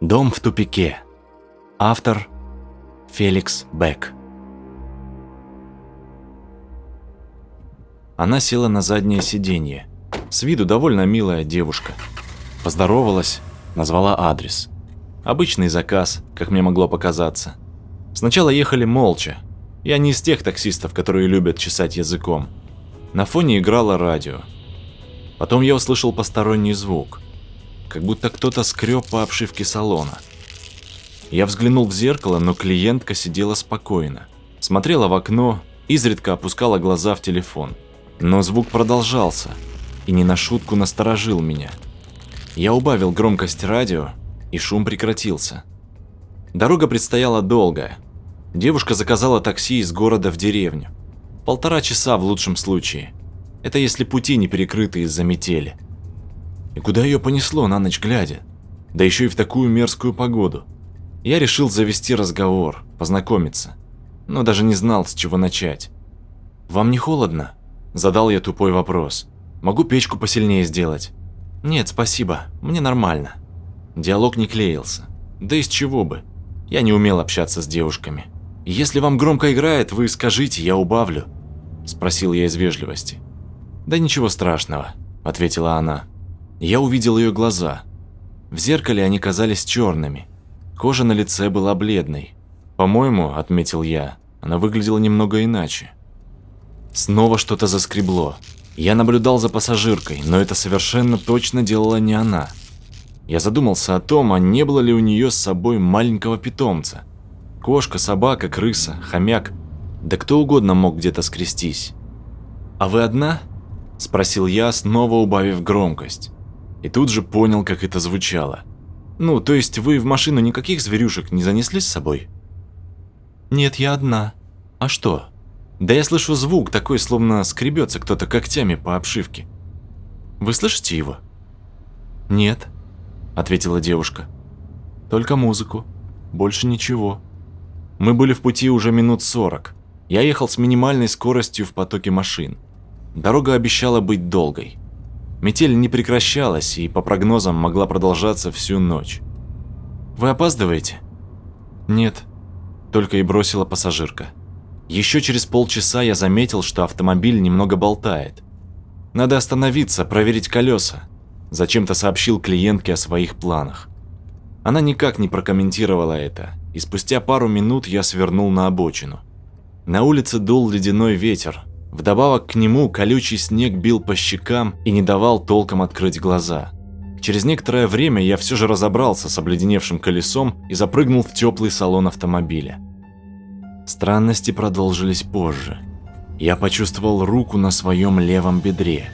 Дом в тупике. Автор Феликс Бек. Она села на заднее сиденье. С виду довольно милая девушка. Поздоровалась, назвала адрес. Обычный заказ, как мне могло показаться. Сначала ехали молча. Я не из тех таксистов, которые любят чесать языком. На фоне играло радио. Потом я услышал посторонний звук, как будто кто-то скреб по обшивке салона. Я взглянул в зеркало, но клиентка сидела спокойно. Смотрела в окно, изредка опускала глаза в телефон. Но звук продолжался и не на шутку насторожил меня. Я убавил громкость радио, и шум прекратился. Дорога предстояла долгая. Девушка заказала такси из города в деревню. Полтора часа в лучшем случае. Это если пути не перекрыты из-за метели. И куда ее понесло на ночь глядя? Да еще и в такую мерзкую погоду. Я решил завести разговор, познакомиться, но даже не знал, с чего начать. «Вам не холодно?» – задал я тупой вопрос. «Могу печку посильнее сделать?» «Нет, спасибо, мне нормально». Диалог не клеился. Да из чего бы? Я не умел общаться с девушками. «Если вам громко играет, вы скажите, я убавлю», – спросил я из вежливости. «Да ничего страшного», – ответила она. Я увидел ее глаза. В зеркале они казались черными. Кожа на лице была бледной. По-моему, отметил я, она выглядела немного иначе. Снова что-то заскребло. Я наблюдал за пассажиркой, но это совершенно точно делала не она. Я задумался о том, а не было ли у нее с собой маленького питомца. Кошка, собака, крыса, хомяк. Да кто угодно мог где-то скрестись. «А вы одна?» – спросил я, снова убавив громкость. И тут же понял, как это звучало. «Ну, то есть вы в машину никаких зверюшек не занесли с собой?» «Нет, я одна. А что?» «Да я слышу звук, такой, словно скребется кто-то когтями по обшивке. Вы слышите его?» «Нет», – ответила девушка. «Только музыку. Больше ничего». Мы были в пути уже минут сорок. Я ехал с минимальной скоростью в потоке машин. Дорога обещала быть долгой. Метель не прекращалась и, по прогнозам, могла продолжаться всю ночь. «Вы опаздываете?» «Нет», – только и бросила пассажирка. Еще через полчаса я заметил, что автомобиль немного болтает. «Надо остановиться, проверить колеса», – зачем-то сообщил клиентке о своих планах. Она никак не прокомментировала это, и спустя пару минут я свернул на обочину. На улице дул ледяной ветер, Вдобавок к нему колючий снег бил по щекам и не давал толком открыть глаза. Через некоторое время я все же разобрался с обледеневшим колесом и запрыгнул в теплый салон автомобиля. Странности продолжились позже. Я почувствовал руку на своем левом бедре.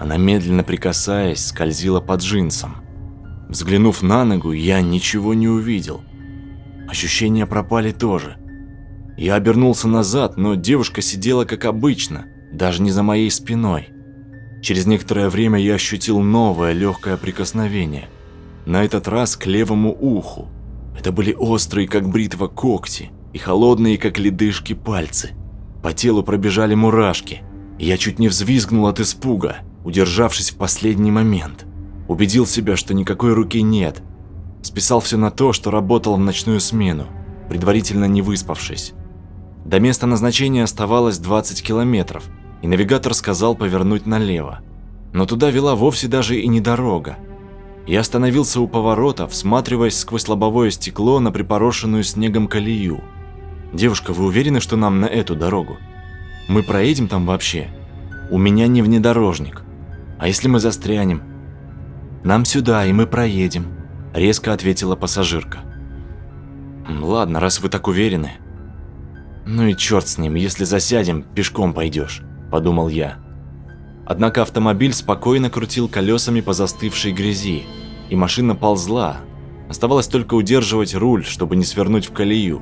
Она, медленно прикасаясь, скользила под джинсом. Взглянув на ногу, я ничего не увидел. Ощущения пропали тоже – я обернулся назад, но девушка сидела как обычно, даже не за моей спиной. Через некоторое время я ощутил новое легкое прикосновение. На этот раз к левому уху. Это были острые, как бритва, когти и холодные, как ледышки, пальцы. По телу пробежали мурашки. Я чуть не взвизгнул от испуга, удержавшись в последний момент. Убедил себя, что никакой руки нет. Списал все на то, что работал в ночную смену, предварительно не выспавшись. До места назначения оставалось 20 километров, и навигатор сказал повернуть налево. Но туда вела вовсе даже и не дорога. Я остановился у поворота, всматриваясь сквозь лобовое стекло на припорошенную снегом колею. «Девушка, вы уверены, что нам на эту дорогу? Мы проедем там вообще? У меня не внедорожник. А если мы застрянем?» «Нам сюда, и мы проедем», – резко ответила пассажирка. «Ладно, раз вы так уверены», «Ну и черт с ним, если засядем, пешком пойдешь», – подумал я. Однако автомобиль спокойно крутил колесами по застывшей грязи, и машина ползла. Оставалось только удерживать руль, чтобы не свернуть в колею.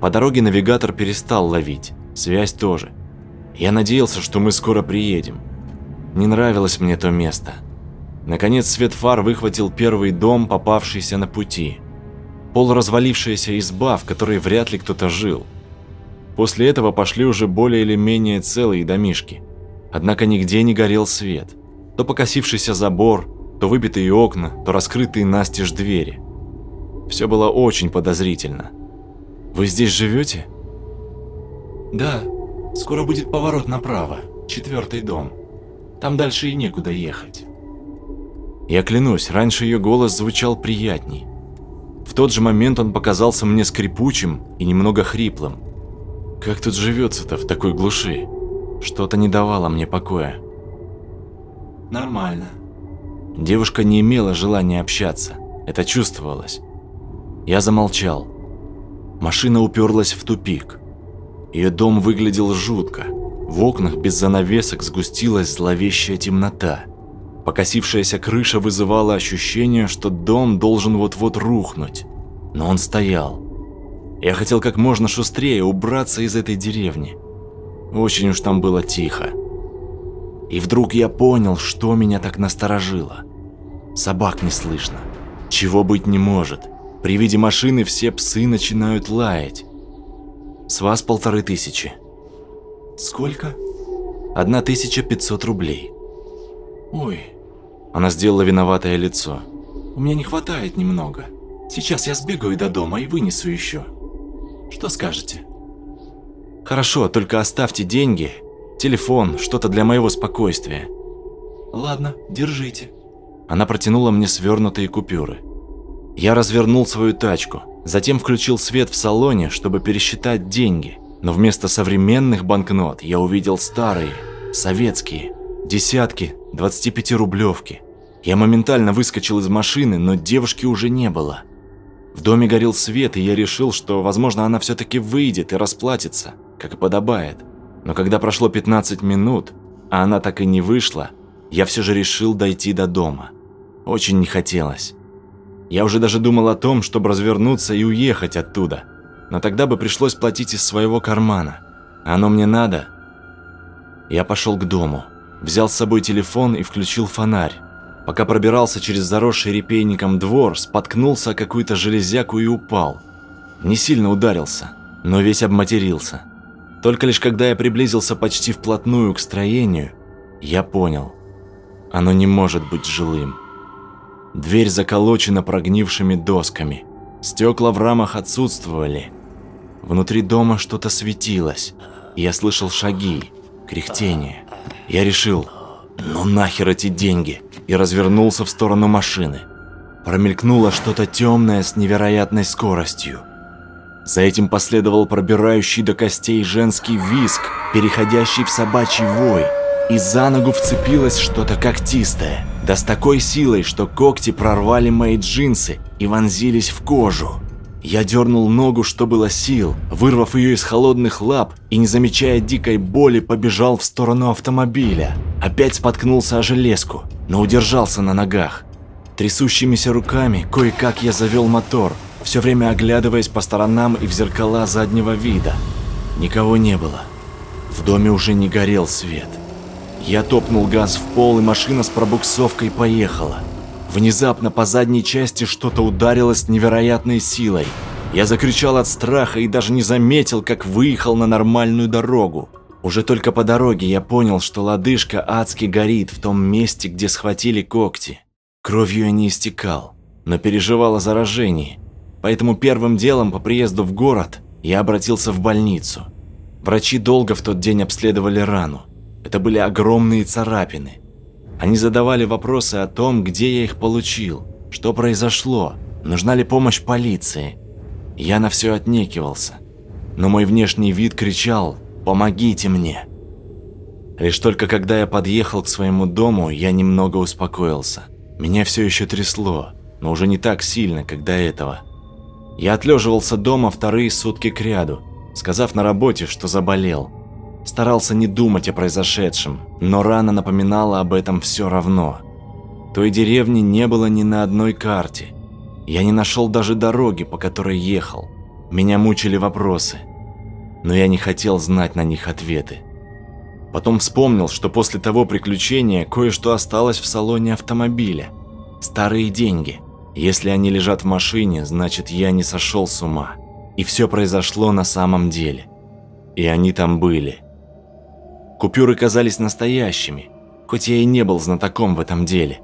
По дороге навигатор перестал ловить, связь тоже. Я надеялся, что мы скоро приедем. Не нравилось мне то место. Наконец свет фар выхватил первый дом, попавшийся на пути. Полуразвалившаяся изба, в которой вряд ли кто-то жил – После этого пошли уже более или менее целые домишки. Однако нигде не горел свет. То покосившийся забор, то выбитые окна, то раскрытые настежь двери. Все было очень подозрительно. Вы здесь живете? Да, скоро будет поворот направо, четвертый дом. Там дальше и некуда ехать. Я клянусь, раньше ее голос звучал приятней. В тот же момент он показался мне скрипучим и немного хриплым. Как тут живется-то в такой глуши? Что-то не давало мне покоя. Нормально. Девушка не имела желания общаться. Это чувствовалось. Я замолчал. Машина уперлась в тупик. Ее дом выглядел жутко. В окнах без занавесок сгустилась зловещая темнота. Покосившаяся крыша вызывала ощущение, что дом должен вот-вот рухнуть. Но он стоял. Я хотел как можно шустрее убраться из этой деревни. Очень уж там было тихо. И вдруг я понял, что меня так насторожило. Собак не слышно. Чего быть не может. При виде машины все псы начинают лаять. С вас полторы тысячи. Сколько? Одна тысяча пятьсот рублей. Ой, Она сделала виноватое лицо. у меня не хватает немного. Сейчас я сбегаю до дома и вынесу еще. Что скажете? Хорошо, только оставьте деньги, телефон, что-то для моего спокойствия. Ладно, держите. Она протянула мне свернутые купюры. Я развернул свою тачку, затем включил свет в салоне, чтобы пересчитать деньги. Но вместо современных банкнот я увидел старые, советские, десятки, 25-рублевки. Я моментально выскочил из машины, но девушки уже не было. В доме горел свет, и я решил, что, возможно, она все-таки выйдет и расплатится, как и подобает. Но когда прошло 15 минут, а она так и не вышла, я все же решил дойти до дома. Очень не хотелось. Я уже даже думал о том, чтобы развернуться и уехать оттуда. Но тогда бы пришлось платить из своего кармана. А оно мне надо? Я пошел к дому, взял с собой телефон и включил фонарь. Пока пробирался через заросший репейником двор, споткнулся о какую-то железяку и упал. Не сильно ударился, но весь обматерился. Только лишь когда я приблизился почти вплотную к строению, я понял. Оно не может быть жилым. Дверь заколочена прогнившими досками. Стекла в рамах отсутствовали. Внутри дома что-то светилось. Я слышал шаги, кряхтение. Я решил, ну нахер эти деньги, и развернулся в сторону машины. Промелькнуло что-то темное с невероятной скоростью. За этим последовал пробирающий до костей женский визг, переходящий в собачий вой, и за ногу вцепилось что-то когтистое, да с такой силой, что когти прорвали мои джинсы и вонзились в кожу. Я дернул ногу, что было сил, вырвав ее из холодных лап и, не замечая дикой боли, побежал в сторону автомобиля. Опять споткнулся о железку, но удержался на ногах. Трясущимися руками кое-как я завел мотор, все время оглядываясь по сторонам и в зеркала заднего вида. Никого не было. В доме уже не горел свет. Я топнул газ в пол, и машина с пробуксовкой поехала. Внезапно по задней части что-то ударило с невероятной силой. Я закричал от страха и даже не заметил, как выехал на нормальную дорогу. Уже только по дороге я понял, что лодыжка адски горит в том месте, где схватили когти. Кровью я не истекал, но переживал о заражении. Поэтому первым делом по приезду в город я обратился в больницу. Врачи долго в тот день обследовали рану. Это были огромные царапины. Они задавали вопросы о том, где я их получил, что произошло, нужна ли помощь полиции. Я на все отнекивался, но мой внешний вид кричал «Помогите мне!». Лишь только когда я подъехал к своему дому, я немного успокоился. Меня все еще трясло, но уже не так сильно, как до этого. Я отлеживался дома вторые сутки кряду, сказав на работе, что заболел. Старался не думать о произошедшем, но рана напоминала об этом все равно. Той деревни не было ни на одной карте. Я не нашел даже дороги, по которой ехал. Меня мучили вопросы, но я не хотел знать на них ответы. Потом вспомнил, что после того приключения кое-что осталось в салоне автомобиля. Старые деньги. Если они лежат в машине, значит я не сошел с ума. И все произошло на самом деле. И они там были. Купюры казались настоящими, хоть я и не был знатоком в этом деле.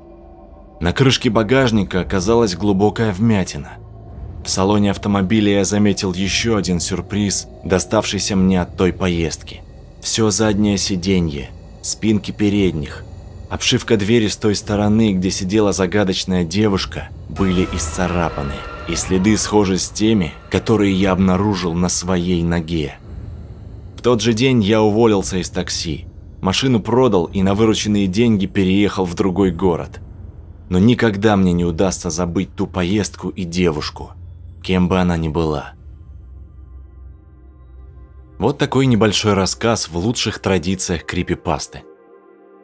На крышке багажника оказалась глубокая вмятина. В салоне автомобиля я заметил еще один сюрприз, доставшийся мне от той поездки. Все заднее сиденье, спинки передних, обшивка двери с той стороны, где сидела загадочная девушка, были исцарапаны, и следы схожи с теми, которые я обнаружил на своей ноге. В тот же день я уволился из такси, машину продал и на вырученные деньги переехал в другой город. Но никогда мне не удастся забыть ту поездку и девушку, кем бы она ни была. Вот такой небольшой рассказ в лучших традициях крипипасты.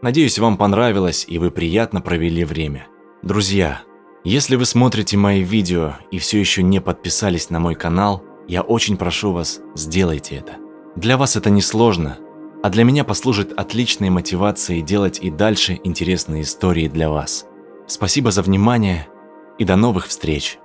Надеюсь, вам понравилось и вы приятно провели время. Друзья, если вы смотрите мои видео и все еще не подписались на мой канал, я очень прошу вас, сделайте это. Для вас это не сложно, а для меня послужит отличной мотивацией делать и дальше интересные истории для вас. Спасибо за внимание и до новых встреч!